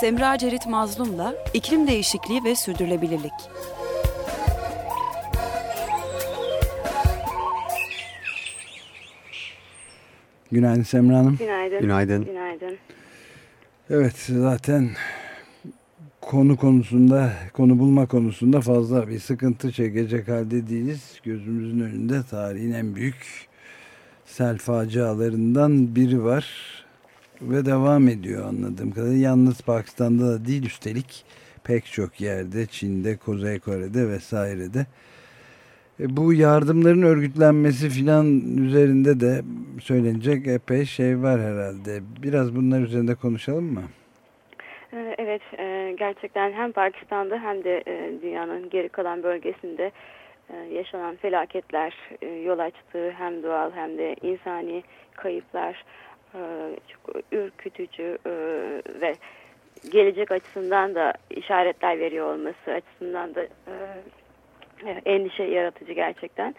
Semra Cerit Mazlum'la iklim değişikliği ve sürdürülebilirlik. Günaydın Semra Hanım. Günaydın. Günaydın. Günaydın. Evet zaten konu konusunda, konu bulma konusunda fazla bir sıkıntı çekecek halde değiliz. Gözümüzün önünde tarihin en büyük sel facialarından biri var ve devam ediyor anladığım kadarıyla. Yalnız Pakistan'da da değil üstelik pek çok yerde Çin'de, Kuzey Kore'de vesairede. E, bu yardımların örgütlenmesi filan üzerinde de söylenecek epey şey var herhalde. Biraz bunlar üzerinde konuşalım mı? Ee, evet, e, gerçekten hem Pakistan'da hem de e, dünyanın geri kalan bölgesinde yaşanan felaketler yol açtığı hem doğal hem de insani kayıplar çok ürkütücü ve gelecek açısından da işaretler veriyor olması açısından da endişe yaratıcı gerçekten.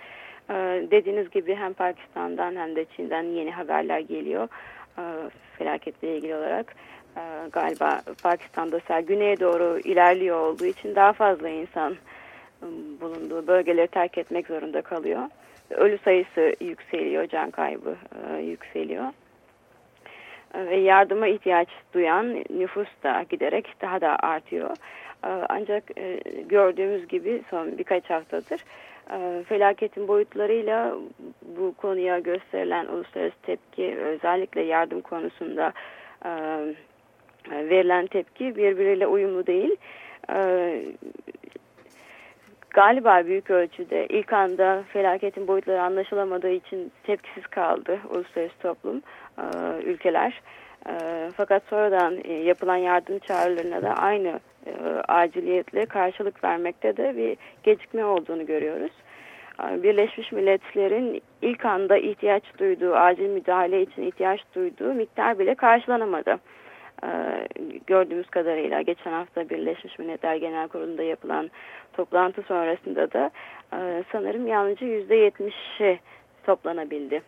Dediğiniz gibi hem Pakistan'dan hem de Çin'den yeni haberler geliyor felaketle ilgili olarak. Galiba Pakistan'da sel güneye doğru ilerliyor olduğu için daha fazla insan bulunduğu bölgeleri terk etmek zorunda kalıyor. Ölü sayısı yükseliyor, can kaybı yükseliyor. Ve yardıma ihtiyaç duyan nüfus da giderek daha da artıyor. Ancak gördüğümüz gibi son birkaç haftadır felaketin boyutlarıyla bu konuya gösterilen uluslararası tepki özellikle yardım konusunda verilen tepki birbiriyle uyumlu değil. Galiba büyük ölçüde ilk anda felaketin boyutları anlaşılamadığı için tepkisiz kaldı uluslararası toplum, ülkeler. Fakat sonradan yapılan yardım çağrılarına da aynı aciliyetle karşılık vermekte de bir gecikme olduğunu görüyoruz. Birleşmiş Milletler'in ilk anda ihtiyaç duyduğu, acil müdahale için ihtiyaç duyduğu miktar bile karşılanamadı. Gördüğümüz kadarıyla geçen hafta Birleşmiş Milletler Genel Kurulu'nda yapılan toplantı sonrasında da sanırım yalnızca %70'i toplanabildi.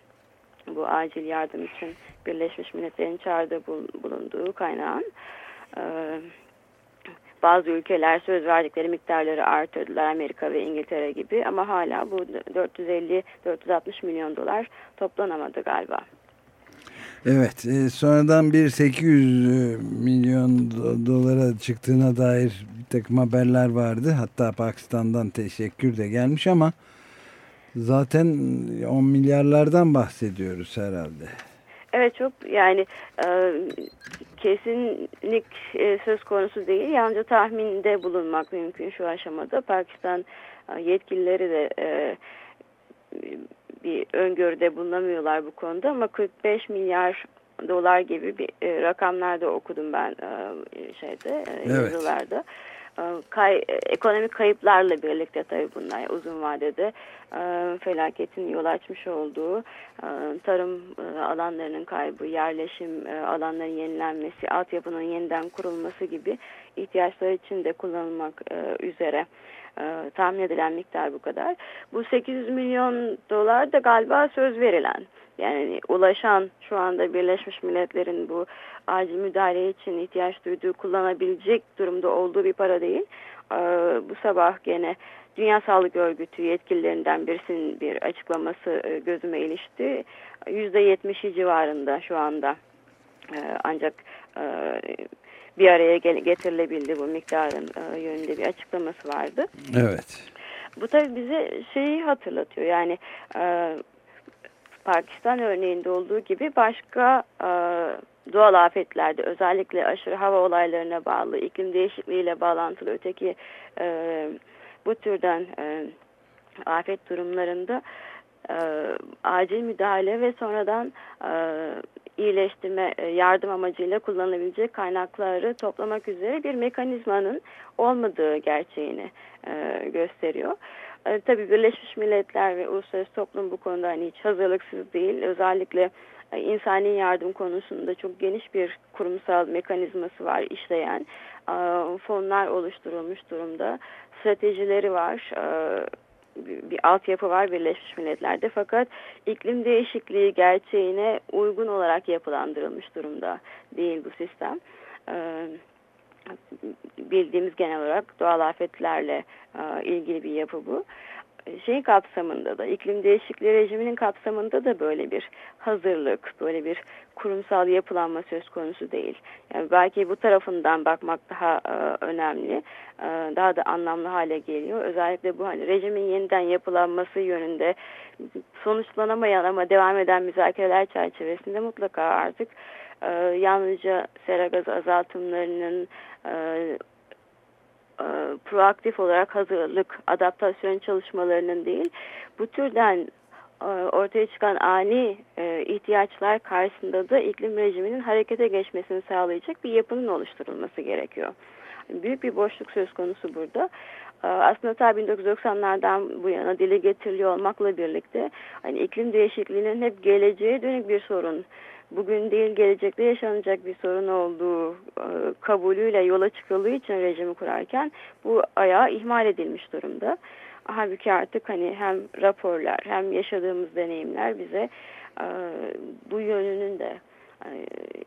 Bu acil yardım için Birleşmiş Milletler'in çağrıda bulunduğu kaynağın. Bazı ülkeler söz verdikleri miktarları artırdılar Amerika ve İngiltere gibi ama hala bu 450-460 milyon dolar toplanamadı galiba. Evet e, sonradan bir 800 milyon dolara çıktığına dair bir takım haberler vardı. Hatta Pakistan'dan teşekkür de gelmiş ama zaten 10 milyarlardan bahsediyoruz herhalde. Evet çok yani e, kesinlik e, söz konusu değil. Yalnızca tahminde bulunmak mümkün şu aşamada. Pakistan e, yetkilileri de e, bir öngörüde bulunamıyorlar bu konuda ama 45 milyar dolar gibi bir e, rakamlar da okudum ben e, şeyde e, evet. yazılarda. E, kay, ekonomik kayıplarla birlikte tabii bunlar uzun vadede e, felaketin yol açmış olduğu e, tarım e, alanlarının kaybı, yerleşim e, alanlarının yenilenmesi, altyapının yeniden kurulması gibi ihtiyaçlar için de kullanılmak üzere tahmin edilen miktar bu kadar. Bu 800 milyon dolar da galiba söz verilen. Yani ulaşan şu anda Birleşmiş Milletler'in bu acil müdahale için ihtiyaç duyduğu kullanabilecek durumda olduğu bir para değil. E, bu sabah gene Dünya Sağlık Örgütü yetkililerinden birisinin bir açıklaması e, gözüme ilişti. %70'i civarında şu anda. E, ancak e, bir araya getirilebildi bu miktarın e, yönünde bir açıklaması vardı. Evet. Bu tabii bize şeyi hatırlatıyor yani e, Pakistan örneğinde olduğu gibi başka e, doğal afetlerde özellikle aşırı hava olaylarına bağlı iklim değişikliğiyle bağlantılı öteki e, bu türden e, afet durumlarında e, acil müdahale ve sonradan e, iyileştirme e, yardım amacıyla kullanılabilecek kaynakları toplamak üzere bir mekanizmanın olmadığı gerçeğini e, gösteriyor. Tabii Birleşmiş Milletler ve Uluslararası Toplum bu konuda hani hiç hazırlıksız değil. Özellikle e, insani yardım konusunda çok geniş bir kurumsal mekanizması var işleyen. E, fonlar oluşturulmuş durumda. Stratejileri var. E, bir altyapı var Birleşmiş Milletler'de fakat iklim değişikliği gerçeğine uygun olarak yapılandırılmış durumda değil bu sistem. Ee, bildiğimiz genel olarak doğal afetlerle e, ilgili bir yapı bu şey kapsamında da iklim değişikliği rejiminin kapsamında da böyle bir hazırlık, böyle bir kurumsal yapılanma söz konusu değil. Yani belki bu tarafından bakmak daha e, önemli, e, daha da anlamlı hale geliyor. Özellikle bu hani rejimin yeniden yapılanması yönünde sonuçlanamayan ama devam eden müzakereler çerçevesinde mutlaka artık e, yalnızca sera gazı azaltımlarının e, e, proaktif olarak hazırlık, adaptasyon çalışmalarının değil, bu türden e, ortaya çıkan ani e, ihtiyaçlar karşısında da iklim rejiminin harekete geçmesini sağlayacak bir yapının oluşturulması gerekiyor. Büyük bir boşluk söz konusu burada. Aslında ta 1990'lardan bu yana dile getiriliyor olmakla birlikte hani iklim değişikliğinin hep geleceğe dönük bir sorun bugün değil gelecekte yaşanacak bir sorun olduğu e, kabulüyle yola çıkıldığı için rejimi kurarken bu ayağı ihmal edilmiş durumda. Halbuki artık hani hem raporlar hem yaşadığımız deneyimler bize e, bu yönünün de e,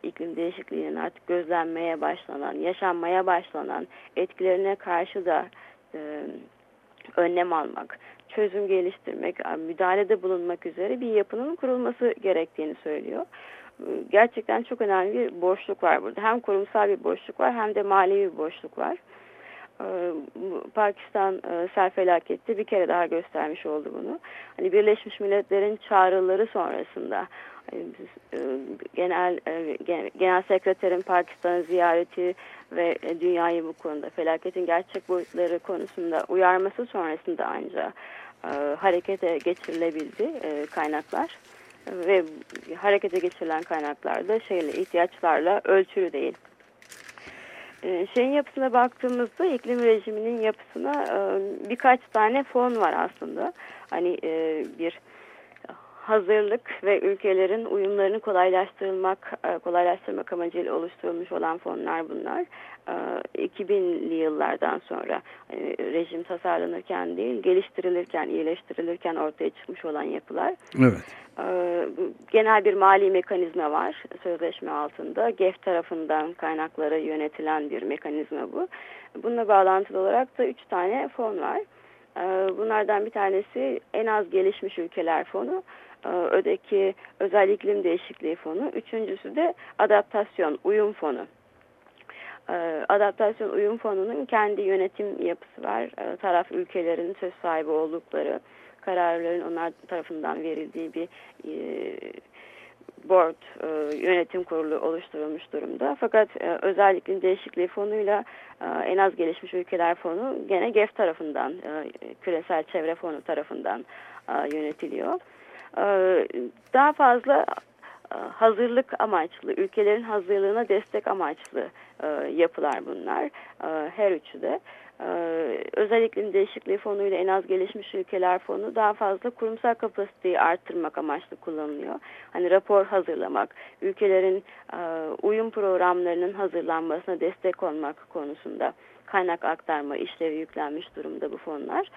iklim değişikliğinin artık gözlenmeye başlanan, yaşanmaya başlanan etkilerine karşı da önlem almak, çözüm geliştirmek, müdahalede bulunmak üzere bir yapının kurulması gerektiğini söylüyor gerçekten çok önemli bir boşluk var burada. Hem kurumsal bir boşluk var hem de mali bir boşluk var. Ee, Pakistan e, sel felaketi bir kere daha göstermiş oldu bunu. Hani Birleşmiş Milletler'in çağrıları sonrasında hani e, genel e, genel sekreterin Pakistan'ı ziyareti ve dünyayı bu konuda felaketin gerçek boyutları konusunda uyarması sonrasında ancak harekete geçirilebildi kaynaklar ve harekete geçirilen kaynaklar da şeyle ihtiyaçlarla ölçülü değil. Ee, şeyin yapısına baktığımızda iklim rejiminin yapısına e, birkaç tane fon var aslında. Hani e, bir hazırlık ve ülkelerin uyumlarını kolaylaştırmak e, kolaylaştırmak amacıyla oluşturulmuş olan fonlar bunlar. 2000'li yıllardan sonra rejim tasarlanırken değil geliştirilirken iyileştirilirken ortaya çıkmış olan yapılar. Evet. Ee, genel bir mali mekanizma var sözleşme altında. GEF tarafından kaynaklara yönetilen bir mekanizma bu. Bununla bağlantılı olarak da üç tane fon var. Bunlardan bir tanesi en az gelişmiş ülkeler fonu. Ödeki özel iklim değişikliği fonu. Üçüncüsü de adaptasyon, uyum fonu. Adaptasyon uyum fonunun kendi yönetim yapısı var. Taraf ülkelerin söz sahibi oldukları kararların onlar tarafından verildiği bir e, board e, yönetim kurulu oluşturulmuş durumda. Fakat e, özellikle değişikliği fonuyla en az gelişmiş ülkeler fonu gene GEF tarafından küresel çevre fonu tarafından yönetiliyor. Daha fazla hazırlık amaçlı, ülkelerin hazırlığına destek amaçlı e, yapılar bunlar. E, her üçü de. Özel iklim değişikliği fonu ile en az gelişmiş ülkeler fonu daha fazla kurumsal kapasiteyi arttırmak amaçlı kullanılıyor. Hani rapor hazırlamak, ülkelerin e, uyum programlarının hazırlanmasına destek olmak konusunda kaynak aktarma işlevi yüklenmiş durumda bu fonlar.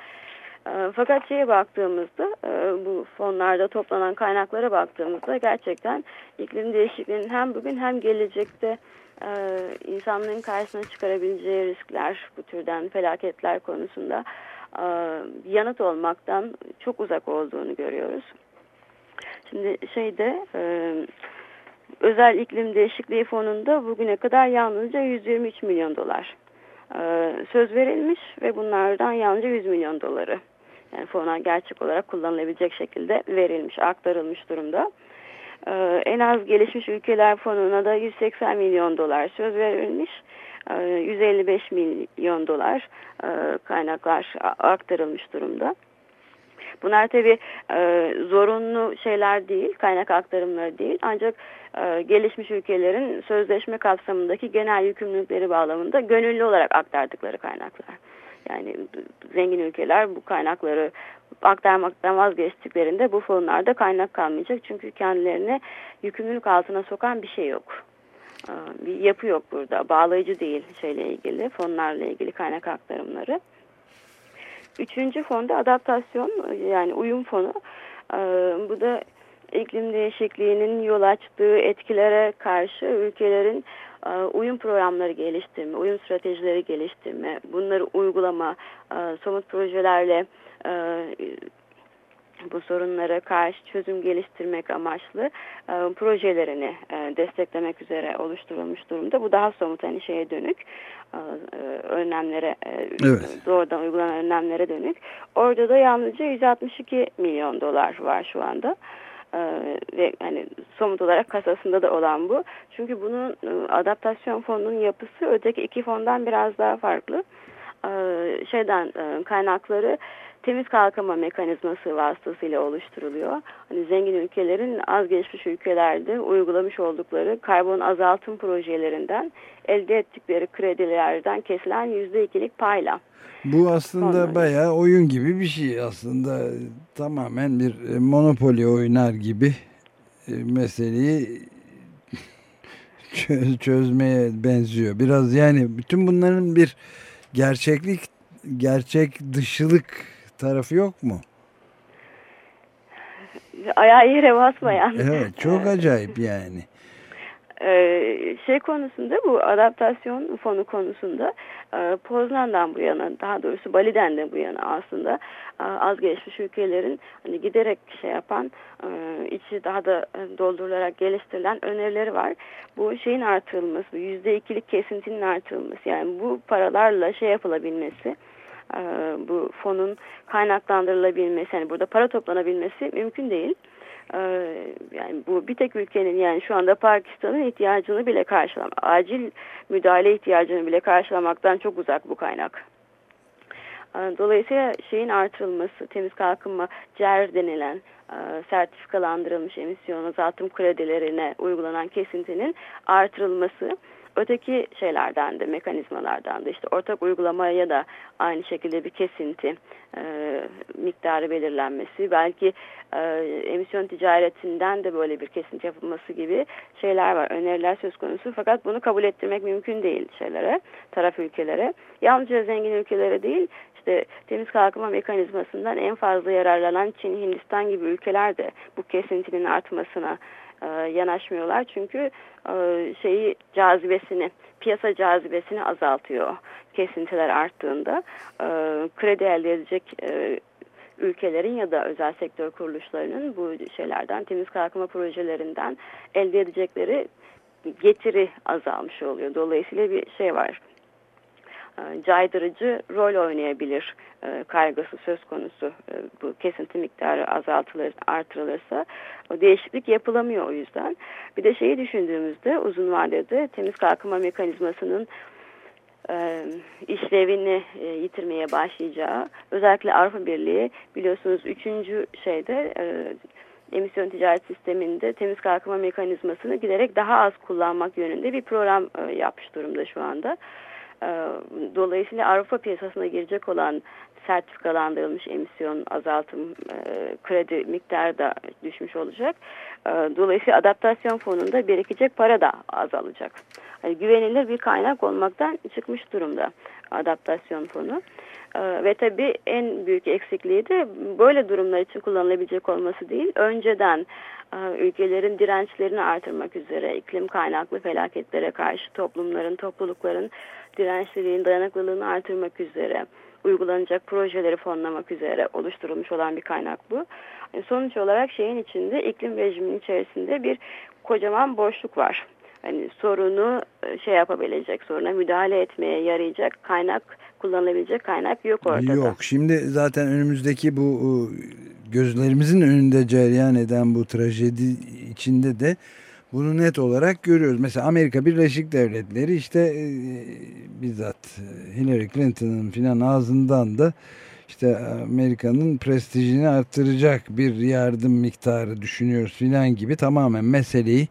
E, fakat şeye baktığımızda e, bu fonlarda toplanan kaynaklara baktığımızda gerçekten iklim değişikliğinin hem bugün hem gelecekte e, insanlığın karşısına çıkarabileceği riskler bu türden felaketler konusunda e, yanıt olmaktan çok uzak olduğunu görüyoruz. Şimdi şeyde özel iklim değişikliği fonunda bugüne kadar yalnızca 123 milyon dolar söz verilmiş ve bunlardan yalnızca 100 milyon doları yani fona gerçek olarak kullanılabilecek şekilde verilmiş, aktarılmış durumda. Ee, en az gelişmiş ülkeler fonuna da 180 milyon dolar söz verilmiş. 155 ee, milyon dolar e, kaynaklar aktarılmış durumda. Bunlar tabi e, zorunlu şeyler değil, kaynak aktarımları değil. Ancak e, gelişmiş ülkelerin sözleşme kapsamındaki genel yükümlülükleri bağlamında gönüllü olarak aktardıkları kaynaklar. Yani zengin ülkeler bu kaynakları aktarmaktan vazgeçtiklerinde bu fonlarda kaynak kalmayacak. Çünkü kendilerine yükümlülük altına sokan bir şey yok. Ee, bir yapı yok burada. Bağlayıcı değil şeyle ilgili, fonlarla ilgili kaynak aktarımları. Üçüncü fonda adaptasyon yani uyum fonu. Ee, bu da iklim değişikliğinin yol açtığı etkilere karşı ülkelerin e, uyum programları geliştirme, uyum stratejileri geliştirme, bunları uygulama, e, somut projelerle e, bu sorunlara karşı çözüm geliştirmek amaçlı e, projelerini e, desteklemek üzere oluşturulmuş durumda. Bu daha somut hani şeye dönük e, e önlemlere e, evet. doğrudan uygulanan önlemlere dönük. Orada da yalnızca 162 milyon dolar var şu anda. Ee, ve hani somut olarak kasasında da olan bu. Çünkü bunun e, adaptasyon fonunun yapısı öteki iki fondan biraz daha farklı. Ee, şeyden e, kaynakları temiz kalkınma mekanizması vasıtasıyla oluşturuluyor. Hani zengin ülkelerin az gelişmiş ülkelerde uygulamış oldukları karbon azaltım projelerinden elde ettikleri kredilerden kesilen yüzde ikilik payla. Bu aslında Ondan bayağı oyun gibi bir şey aslında tamamen bir e, monopoli oynar gibi e, meseleyi çözmeye benziyor. Biraz yani bütün bunların bir gerçeklik gerçek dışılık tarafı yok mu? Ayağı yere basmayan. Evet çok acayip yani. Ee, şey konusunda bu adaptasyon fonu konusunda e, Poznan'dan bu yana daha doğrusu Bali'den de bu yana aslında e, az gelişmiş ülkelerin hani giderek şey yapan e, içi daha da doldurularak geliştirilen önerileri var. Bu şeyin artırılması, yüzde ikilik kesintinin artırılması yani bu paralarla şey yapılabilmesi bu fonun kaynaklandırılabilmesi yani burada para toplanabilmesi mümkün değil. Ee, yani bu bir tek ülkenin yani şu anda Pakistan'ın ihtiyacını bile karşılama, acil müdahale ihtiyacını bile karşılamaktan çok uzak bu kaynak. Ee, dolayısıyla şeyin artırılması, temiz kalkınma CER denilen e, sertifikalandırılmış emisyon azaltım kredilerine uygulanan kesintinin artırılması öteki şeylerden de mekanizmalardan da işte ortak uygulamaya da aynı şekilde bir kesinti e, miktarı belirlenmesi belki e, emisyon ticaretinden de böyle bir kesinti yapılması gibi şeyler var öneriler söz konusu. Fakat bunu kabul ettirmek mümkün değil şeylere taraf ülkelere. Yalnızca zengin ülkelere değil işte temiz kalkınma mekanizmasından en fazla yararlanan Çin, Hindistan gibi ülkeler de bu kesintinin artmasına e, yanaşmıyorlar. Çünkü e, şeyi cazibesini, piyasa cazibesini azaltıyor kesintiler arttığında. E, kredi elde edecek e, ülkelerin ya da özel sektör kuruluşlarının bu şeylerden, temiz kalkınma projelerinden elde edecekleri getiri azalmış oluyor. Dolayısıyla bir şey var caydırıcı rol oynayabilir e, kaygısı söz konusu. E, bu kesinti miktarı azaltılır, artırılırsa o değişiklik yapılamıyor o yüzden. Bir de şeyi düşündüğümüzde uzun vadede temiz kalkınma mekanizmasının işlevini yitirmeye başlayacağı özellikle Avrupa Birliği biliyorsunuz üçüncü şeyde emisyon ticaret sisteminde temiz kalkınma mekanizmasını giderek daha az kullanmak yönünde bir program yapmış durumda şu anda. Dolayısıyla Avrupa piyasasına girecek olan sertifikalandırılmış emisyon azaltım e, kredi miktarı da düşmüş olacak. E, dolayısıyla adaptasyon fonunda birikecek para da azalacak. Yani güvenilir bir kaynak olmaktan çıkmış durumda adaptasyon fonu. E, ve tabii en büyük eksikliği de böyle durumlar için kullanılabilecek olması değil. Önceden ülkelerin dirençlerini artırmak üzere iklim kaynaklı felaketlere karşı toplumların, toplulukların dirençliliğin dayanıklılığını artırmak üzere uygulanacak projeleri fonlamak üzere oluşturulmuş olan bir kaynak bu. Yani sonuç olarak şeyin içinde iklim rejiminin içerisinde bir kocaman boşluk var. Hani sorunu e, şey yapabilecek, soruna müdahale etmeye yarayacak kaynak, kullanılabilecek kaynak yok ortada. Yok. Şimdi zaten önümüzdeki bu e, gözlerimizin önünde cereyan eden bu trajedi içinde de bunu net olarak görüyoruz. Mesela Amerika Birleşik Devletleri işte e, bizzat Hillary Clinton'ın filan ağzından da işte Amerika'nın prestijini arttıracak bir yardım miktarı düşünüyoruz filan gibi tamamen meseleyi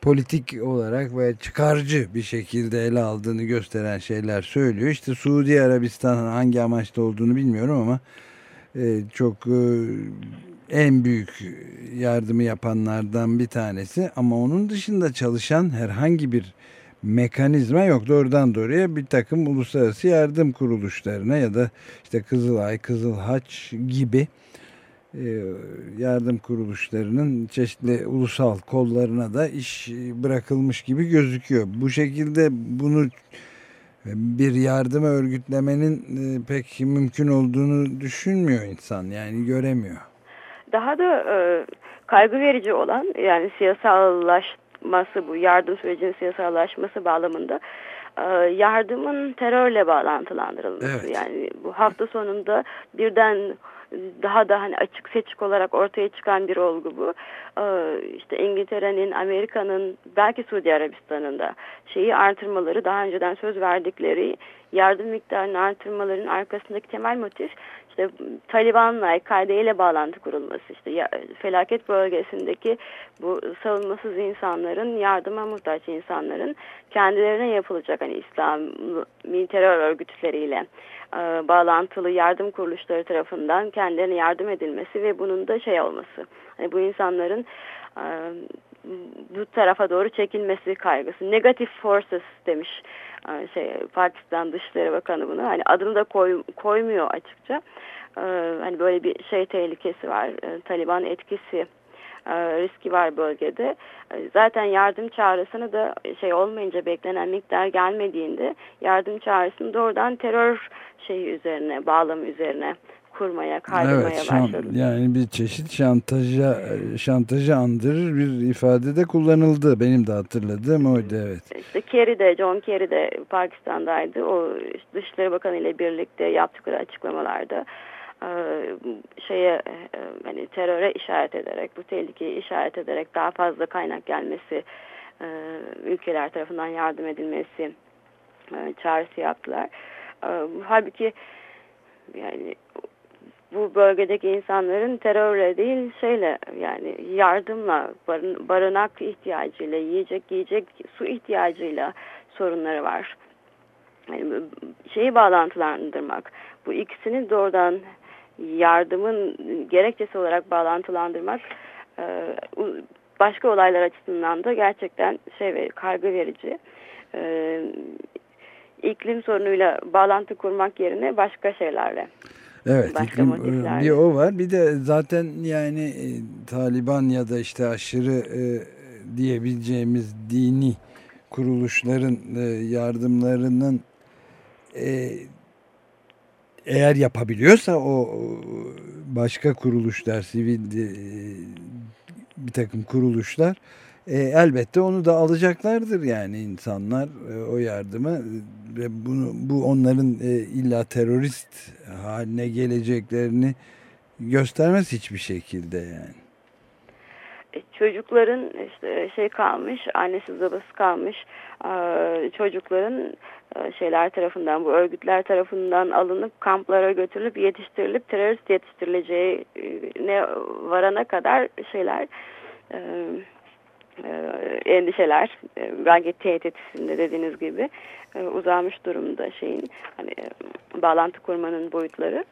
politik olarak ve çıkarcı bir şekilde ele aldığını gösteren şeyler söylüyor. İşte Suudi Arabistan hangi amaçta olduğunu bilmiyorum ama e, çok e, en büyük yardımı yapanlardan bir tanesi ama onun dışında çalışan herhangi bir mekanizma yok. Doğrudan doğruya bir takım uluslararası yardım kuruluşlarına ya da işte Kızılay, Kızılhaç gibi yardım kuruluşlarının çeşitli ulusal kollarına da iş bırakılmış gibi gözüküyor. Bu şekilde bunu bir yardım örgütlemenin pek mümkün olduğunu düşünmüyor insan yani göremiyor. Daha da e, kaygı verici olan yani siyasallaşması bu yardım sürecinin siyasallaşması bağlamında e, yardımın terörle bağlantılandırılması. Evet. Yani bu hafta sonunda birden daha da hani açık seçik olarak ortaya çıkan bir olgu bu. Ee, işte İngiltere'nin, Amerika'nın, belki Suudi Arabistan'ın da şeyi artırmaları, daha önceden söz verdikleri yardım miktarını artırmaların arkasındaki temel motif işte Taliban'la, El-Kaide ile bağlantı kurulması, işte ya, felaket bölgesindeki bu savunmasız insanların, yardıma muhtaç insanların kendilerine yapılacak hani İslami terör örgütleriyle e, bağlantılı yardım kuruluşları tarafından kendilerine yardım edilmesi ve bunun da şey olması. Hani bu insanların e, bu tarafa doğru çekilmesi kaygısı. Negative forces demiş e, şey Pakistan Dışişleri Bakanı bunu. Hani adını da koy, koymuyor açıkça. E, hani böyle bir şey tehlikesi var. E, Taliban etkisi riski var bölgede. Zaten yardım çağrısını da şey olmayınca beklenen miktar gelmediğinde yardım çağrısını doğrudan terör şeyi üzerine, bağlam üzerine kurmaya, kaydırmaya evet, şan, başladı. Yani bir çeşit şantaja şantajı andırır bir ifade de kullanıldı. Benim de hatırladığım oydu evet. İşte Kerry de, John Kerry de Pakistan'daydı. O Dışişleri Bakanı ile birlikte yaptıkları açıklamalarda e, şeye e, hani teröre işaret ederek, bu tehlikeyi işaret ederek daha fazla kaynak gelmesi, e, ülkeler tarafından yardım edilmesi çağrısı yaptılar. Halbuki yani bu bölgedeki insanların terörle değil şeyle yani yardımla barın, barınak ihtiyacıyla yiyecek yiyecek su ihtiyacıyla sorunları var. Yani şeyi bağlantılandırmak bu ikisini doğrudan yardımın gerekçesi olarak bağlantılandırmak e, başka olaylar açısından da gerçekten şey ve kaygı verici. E, iklim sorunuyla bağlantı kurmak yerine başka şeylerle Evet iklim, e, bir o var. Bir de zaten yani e, Taliban ya da işte aşırı e, diyebileceğimiz dini kuruluşların e, yardımlarının e, eğer yapabiliyorsa o başka kuruluşlar sivil e, bir takım kuruluşlar e, elbette onu da alacaklardır yani insanlar e, o yardımı ve bunu bu onların e, illa terörist haline geleceklerini göstermez hiçbir şekilde yani. E, çocukların işte şey kalmış, annesiz babası kalmış e, çocukların e, şeyler tarafından, bu örgütler tarafından alınıp kamplara götürülüp yetiştirilip terörist yetiştirileceği ne varana kadar şeyler endişeler belki tehditisinde dediğiniz gibi uzanmış durumda şeyin hani bağlantı kurmanın boyutları.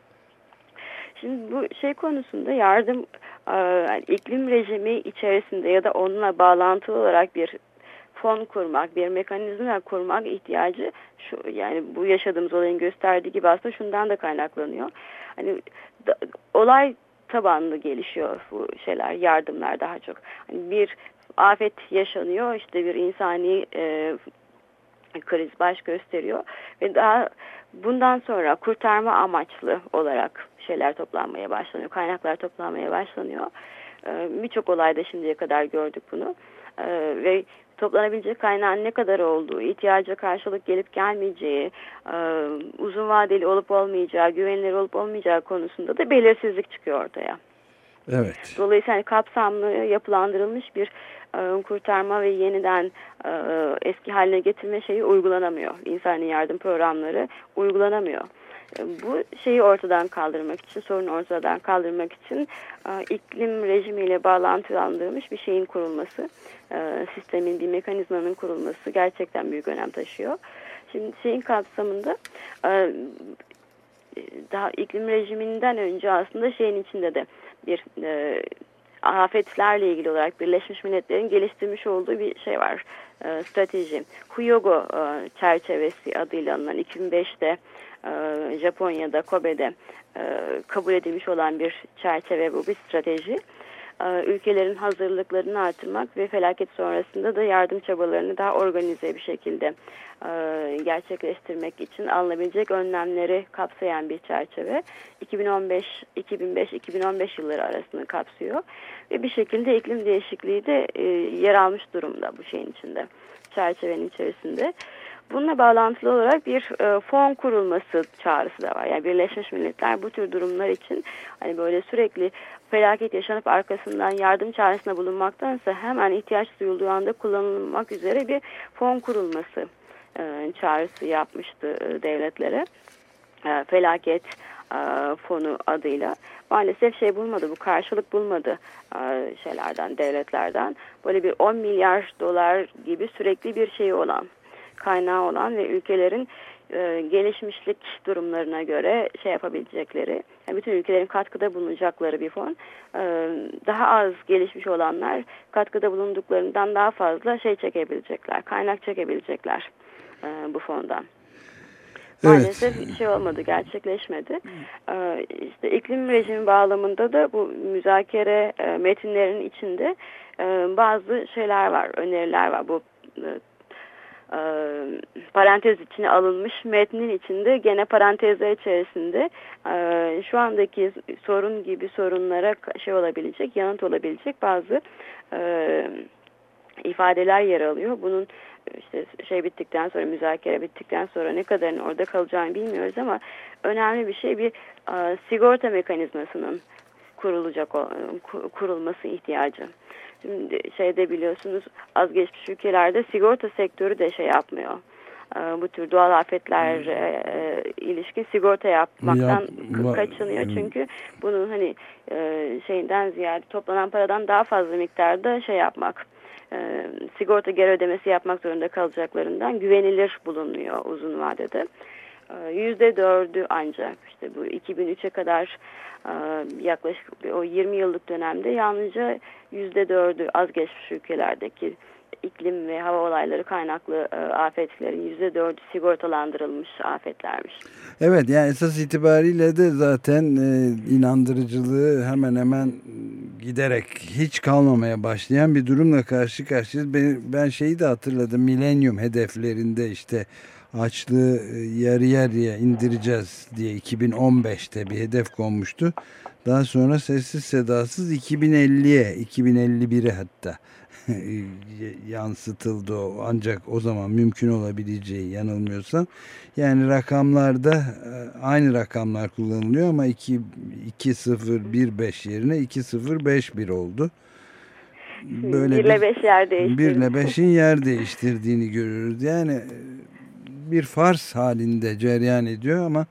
Şimdi bu şey konusunda yardım yani iklim rejimi içerisinde ya da onunla bağlantılı olarak bir fon kurmak, bir mekanizma kurmak ihtiyacı şu yani bu yaşadığımız olayın gösterdiği gibi aslında şundan da kaynaklanıyor. Hani da, olay tabanlı gelişiyor bu şeyler, yardımlar daha çok. Hani bir afet yaşanıyor, işte bir insani e, kriz baş gösteriyor ve daha bundan sonra kurtarma amaçlı olarak şeyler toplanmaya başlanıyor, kaynaklar toplanmaya başlanıyor. Ee, birçok olayda şimdiye kadar gördük bunu. Ee, ve toplanabilecek kaynağın ne kadar olduğu, ihtiyaca karşılık gelip gelmeyeceği, e, uzun vadeli olup olmayacağı, güvenilir olup olmayacağı konusunda da belirsizlik çıkıyor ortaya. Evet. Dolayısıyla hani kapsamlı yapılandırılmış bir e, kurtarma ve yeniden e, eski haline getirme şeyi uygulanamıyor. İnsani yardım programları uygulanamıyor. E, bu şeyi ortadan kaldırmak için, sorunu ortadan kaldırmak için iklim rejimiyle bağlantılandırılmış bir şeyin kurulması, sistemin, bir mekanizmanın kurulması gerçekten büyük önem taşıyor. Şimdi şeyin kapsamında daha iklim rejiminden önce aslında şeyin içinde de bir afetlerle ilgili olarak Birleşmiş Milletler'in geliştirmiş olduğu bir şey var. E, strateji. Huyogo e, çerçevesi adıyla anılan 2005'te e, Japonya'da, Kobe'de e, kabul edilmiş olan bir çerçeve bu bir strateji. E, ülkelerin hazırlıklarını artırmak ve felaket sonrasında da yardım çabalarını daha organize bir şekilde e, gerçekleştirmek için alınabilecek önlemleri kapsayan bir çerçeve. 2015 2005-2015 yılları arasını kapsıyor ve bir şekilde iklim değişikliği de e, yer almış durumda bu şeyin içinde çerçevenin içerisinde. Bununla bağlantılı olarak bir e, fon kurulması çağrısı da var. Yani Birleşmiş Milletler bu tür durumlar için hani böyle sürekli felaket yaşanıp arkasından yardım çağrısında bulunmaktansa hemen ihtiyaç duyulduğu anda kullanılmak üzere bir fon kurulması e, çağrısı yapmıştı e, devletlere. E, felaket e, fonu adıyla. Maalesef şey bulmadı, bu karşılık bulmadı e, şeylerden, devletlerden. Böyle bir 10 milyar dolar gibi sürekli bir şey olan kaynağı olan ve ülkelerin e, gelişmişlik durumlarına göre şey yapabilecekleri, yani bütün ülkelerin katkıda bulunacakları bir fon. E, daha az gelişmiş olanlar katkıda bulunduklarından daha fazla şey çekebilecekler, kaynak çekebilecekler e, bu fondan. Maalesef evet. şey olmadı, gerçekleşmedi. Ee, işte iklim rejimi bağlamında da bu müzakere e, metinlerin içinde e, bazı şeyler var, öneriler var. Bu e, parantez içine alınmış metnin içinde gene parantezler içerisinde e, şu andaki sorun gibi sorunlara şey olabilecek, yanıt olabilecek bazı e, ifadeler yer alıyor. Bunun işte şey bittikten sonra müzakere bittikten sonra ne kadarın orada kalacağını bilmiyoruz ama önemli bir şey bir e, sigorta mekanizmasının kurulacak kurulması ihtiyacı. Şimdi şeyde biliyorsunuz az geçmiş ülkelerde sigorta sektörü de şey yapmıyor. Bu tür doğal afetler hmm. e, ilişkin sigorta yapmaktan ya, kaçınıyor. Hmm. Çünkü bunun hani e, şeyinden ziyade toplanan paradan daha fazla miktarda şey yapmak e, sigorta geri ödemesi yapmak zorunda kalacaklarından güvenilir bulunuyor uzun vadede. E, yüzde dördü ancak işte bu 2003'e kadar e, yaklaşık o 20 yıllık dönemde yalnızca yüzde dördü az geçmiş ülkelerdeki iklim ve hava olayları kaynaklı e, afetlerin yüzde dördü sigortalandırılmış afetlermiş. Evet yani esas itibariyle de zaten e, inandırıcılığı hemen hemen giderek hiç kalmamaya başlayan bir durumla karşı karşıyayız. Ben, ben şeyi de hatırladım milenyum hedeflerinde işte açlığı e, yarı yarıya indireceğiz diye 2015'te bir hedef konmuştu. Daha sonra sessiz sedasız 2050'ye 2051'e hatta yansıtıldı o. Ancak o zaman mümkün olabileceği yanılmıyorsam. Yani rakamlarda e, aynı rakamlar kullanılıyor ama 2 2015 yerine 2051 oldu. Böyle 1 ile 5 yer değiştirdi. 1 ile 5'in yer değiştirdiğini görüyoruz. Yani e, bir fars halinde cereyan ediyor ama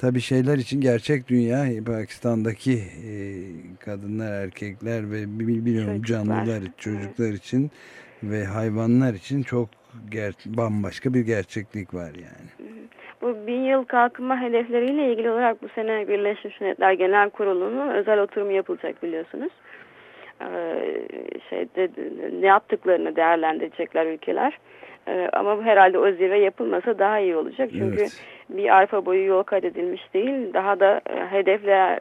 Tabii şeyler için gerçek dünya Pakistan'daki e, kadınlar, erkekler ve biliyorum canlılar, çocuklar için ve hayvanlar için çok ger bambaşka bir gerçeklik var yani. Bu bin yıl kalkınma hedefleriyle ilgili olarak bu sene Birleşmiş Milletler Genel Kurulu'nun özel oturumu yapılacak biliyorsunuz. Ee, şeyde ne yaptıklarını değerlendirecekler ülkeler. Ee, ama herhalde o zirve yapılmasa daha iyi olacak. Çünkü evet. bir arpa boyu yol kat edilmiş değil. Daha da e, hedefler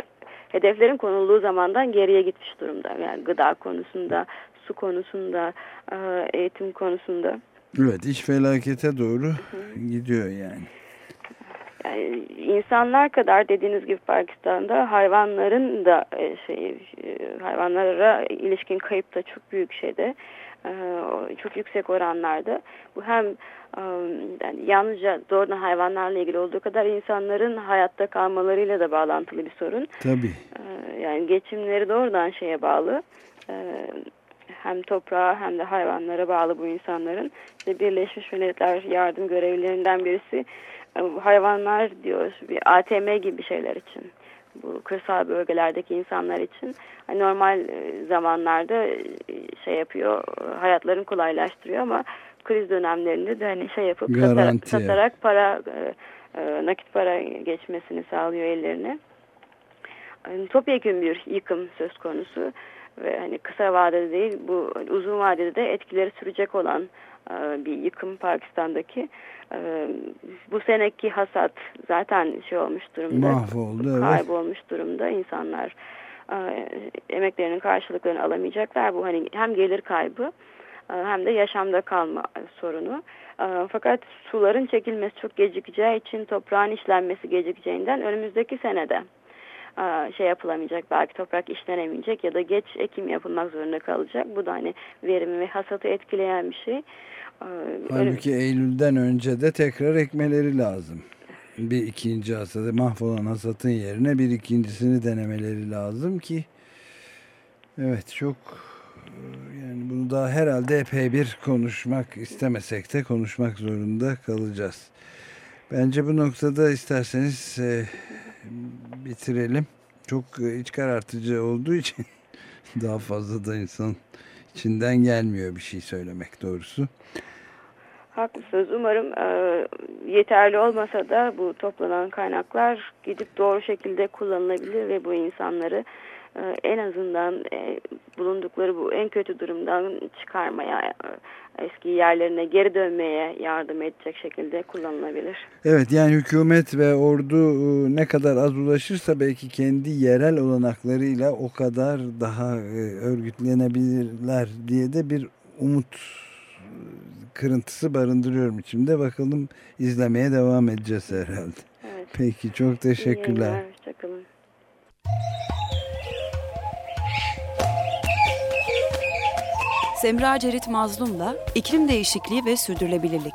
hedeflerin konulduğu zamandan geriye gitmiş durumda. Yani gıda konusunda, su konusunda, e, eğitim konusunda. Evet, iş felakete doğru Hı. gidiyor yani. Yani insanlar kadar dediğiniz gibi Pakistan'da hayvanların da e, şey hayvanlara ilişkin kayıp da çok büyük şeyde. Ee, çok yüksek oranlarda. Bu hem e, yani yalnızca doğrudan hayvanlarla ilgili olduğu kadar insanların hayatta kalmalarıyla da bağlantılı bir sorun. Tabii. Ee, yani geçimleri doğrudan şeye bağlı. Ee, hem toprağa hem de hayvanlara bağlı bu insanların. İşte Birleşmiş Milletler yardım görevlilerinden birisi e, hayvanlar diyor bir ATM gibi şeyler için bu kırsal bölgelerdeki insanlar için hani normal e, zamanlarda e, şey yapıyor hayatlarını kolaylaştırıyor ama kriz dönemlerinde de hani şey yapıp satarak, satarak para e, nakit para geçmesini sağlıyor ellerine. Yani topyekun bir yıkım söz konusu. ve hani kısa vadede değil bu uzun vadede de etkileri sürecek olan bir yıkım Pakistan'daki. E, bu seneki hasat zaten şey olmuş durumda. Mahvoldu evet. Kaybolmuş durumda. insanlar e, emeklerinin karşılıklarını alamayacaklar. Bu hani hem gelir kaybı hem de yaşamda kalma sorunu. Fakat suların çekilmesi çok gecikeceği için toprağın işlenmesi gecikeceğinden önümüzdeki senede şey yapılamayacak belki toprak işlenemeyecek ya da geç ekim yapılmak zorunda kalacak. Bu da hani verimi ve hasatı etkileyen bir şey. Halbuki. Eylül'den önce de tekrar ekmeleri lazım. Bir ikinci hasadı mahvolan hasatın yerine bir ikincisini denemeleri lazım ki evet çok yani bunu daha herhalde epey bir konuşmak istemesek de konuşmak zorunda kalacağız. Bence bu noktada isterseniz e, bitirelim. Çok e, iç karartıcı olduğu için daha fazla da insan içinden gelmiyor bir şey söylemek doğrusu. Haklısınız. Umarım e, yeterli olmasa da bu toplanan kaynaklar gidip doğru şekilde kullanılabilir ve bu insanları en azından e, bulundukları bu en kötü durumdan çıkarmaya, e, eski yerlerine geri dönmeye yardım edecek şekilde kullanılabilir. Evet yani hükümet ve ordu ne kadar az ulaşırsa belki kendi yerel olanaklarıyla o kadar daha örgütlenebilirler diye de bir umut kırıntısı barındırıyorum içimde. Bakalım izlemeye devam edeceğiz herhalde. Evet. Peki çok teşekkürler. Hoşçakalın. Semra Cerit Mazlum'la iklim değişikliği ve sürdürülebilirlik.